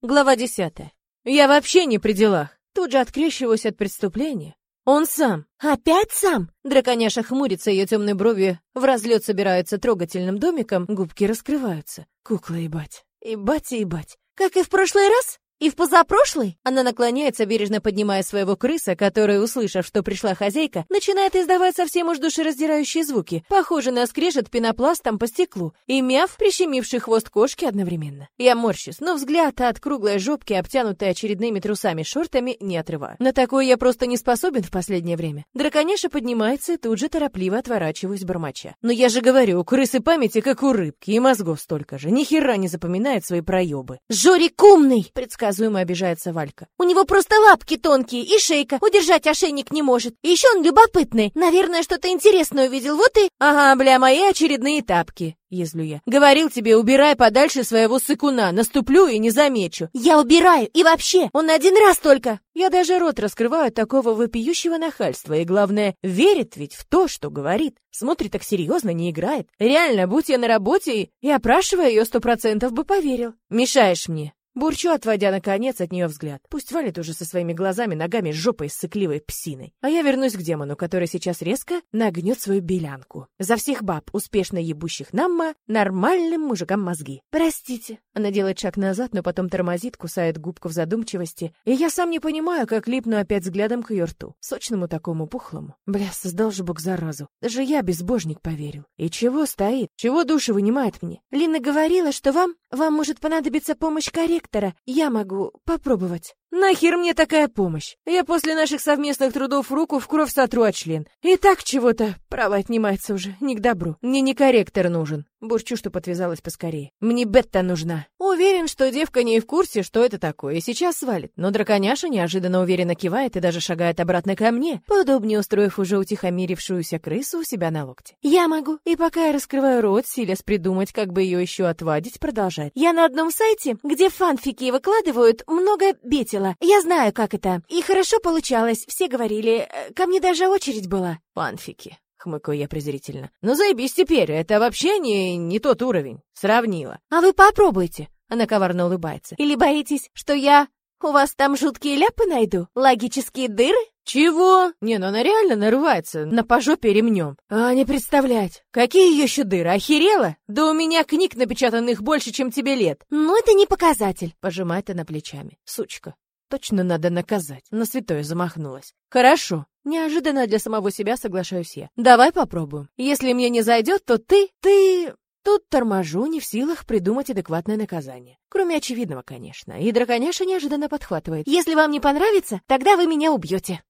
Глава десятая. Я вообще не при делах. Тут же открещиваюсь от преступления. Он сам. Опять сам? Драконяша хмурится, ее темные брови в разлет собираются трогательным домиком, губки раскрываются. Кукла ебать. Ебать и ебать. Как и в прошлый раз? И в позапрошлый? Она наклоняется, бережно поднимая своего крыса, который, услышав, что пришла хозяйка, начинает издавать совсем уж душераздирающие звуки, похожие на скрежет пенопластом по стеклу, и мяв, прищемивший хвост кошки одновременно. Я морщусь, но взгляд от круглой жопки, обтянутой очередными трусами-шортами, не отрываю. На такое я просто не способен в последнее время. Драконяша поднимается и тут же торопливо отворачиваюсь бормоча. Но я же говорю, у крысы памяти как у рыбки, и мозгов столько же. Ни хера не запоминает свои проебы. «Жорик умный!» Предсказуемо обижается Валька. У него просто лапки тонкие и шейка, удержать ошейник не может. И еще он любопытный. Наверное, что-то интересное увидел, вот и... Ага, бля, мои очередные тапки. Езлю я. Говорил тебе, убирай подальше своего сыкуна, наступлю и не замечу. Я убираю, и вообще, он один раз только. Я даже рот раскрываю от такого вопиющего нахальства, и главное, верит ведь в то, что говорит. Смотрит так серьезно, не играет. Реально, будь я на работе и опрашивая ее, сто процентов бы поверил. Мешаешь мне. Бурчу, отводя, наконец, от нее взгляд. Пусть валит уже со своими глазами, ногами, жопой, сыкливой псиной. А я вернусь к демону, который сейчас резко нагнет свою белянку. За всех баб, успешно ебущих намма, нормальным мужикам мозги. Простите. Она делает шаг назад, но потом тормозит, кусает губку в задумчивости. И я сам не понимаю, как липну опять взглядом к ее рту. Сочному такому, пухлому. Бля, создал же бог заразу. Даже я, безбожник, поверил. И чего стоит? Чего души вынимает мне? Лина говорила, что вам, вам может понадобиться помощь корректора доктора, я могу попробовать. Нахер мне такая помощь? Я после наших совместных трудов руку в кровь сотру от член. И так чего-то право отнимается уже, не к добру. Мне не корректор нужен. Бурчу, что подвязалась поскорее. Мне бетта нужна. Уверен, что девка не в курсе, что это такое, и сейчас свалит. Но драконяша неожиданно уверенно кивает и даже шагает обратно ко мне, поудобнее устроив уже утихомирившуюся крысу у себя на локте. Я могу. И пока я раскрываю рот, силясь придумать, как бы ее еще отвадить, продолжать. Я на одном сайте, где фанфики выкладывают, много бетел весело. Я знаю, как это. И хорошо получалось. Все говорили. Э, ко мне даже очередь была. Фанфики. Хмыкаю я презрительно. Ну заебись теперь, это вообще не, не тот уровень. Сравнила. А вы попробуйте. Она коварно улыбается. Или боитесь, что я у вас там жуткие ляпы найду? Логические дыры? Чего? Не, ну она реально нарывается на пожопе ремнем. А не представлять. Какие еще дыры? Охерела? Да у меня книг напечатанных больше, чем тебе лет. Ну это не показатель. Пожимает она плечами. Сучка. Точно надо наказать. На святое замахнулась. Хорошо. Неожиданно для самого себя соглашаюсь я. Давай попробуем. Если мне не зайдет, то ты... Ты... Тут торможу, не в силах придумать адекватное наказание. Кроме очевидного, конечно. И драконяша неожиданно подхватывает. «Если вам не понравится, тогда вы меня убьете».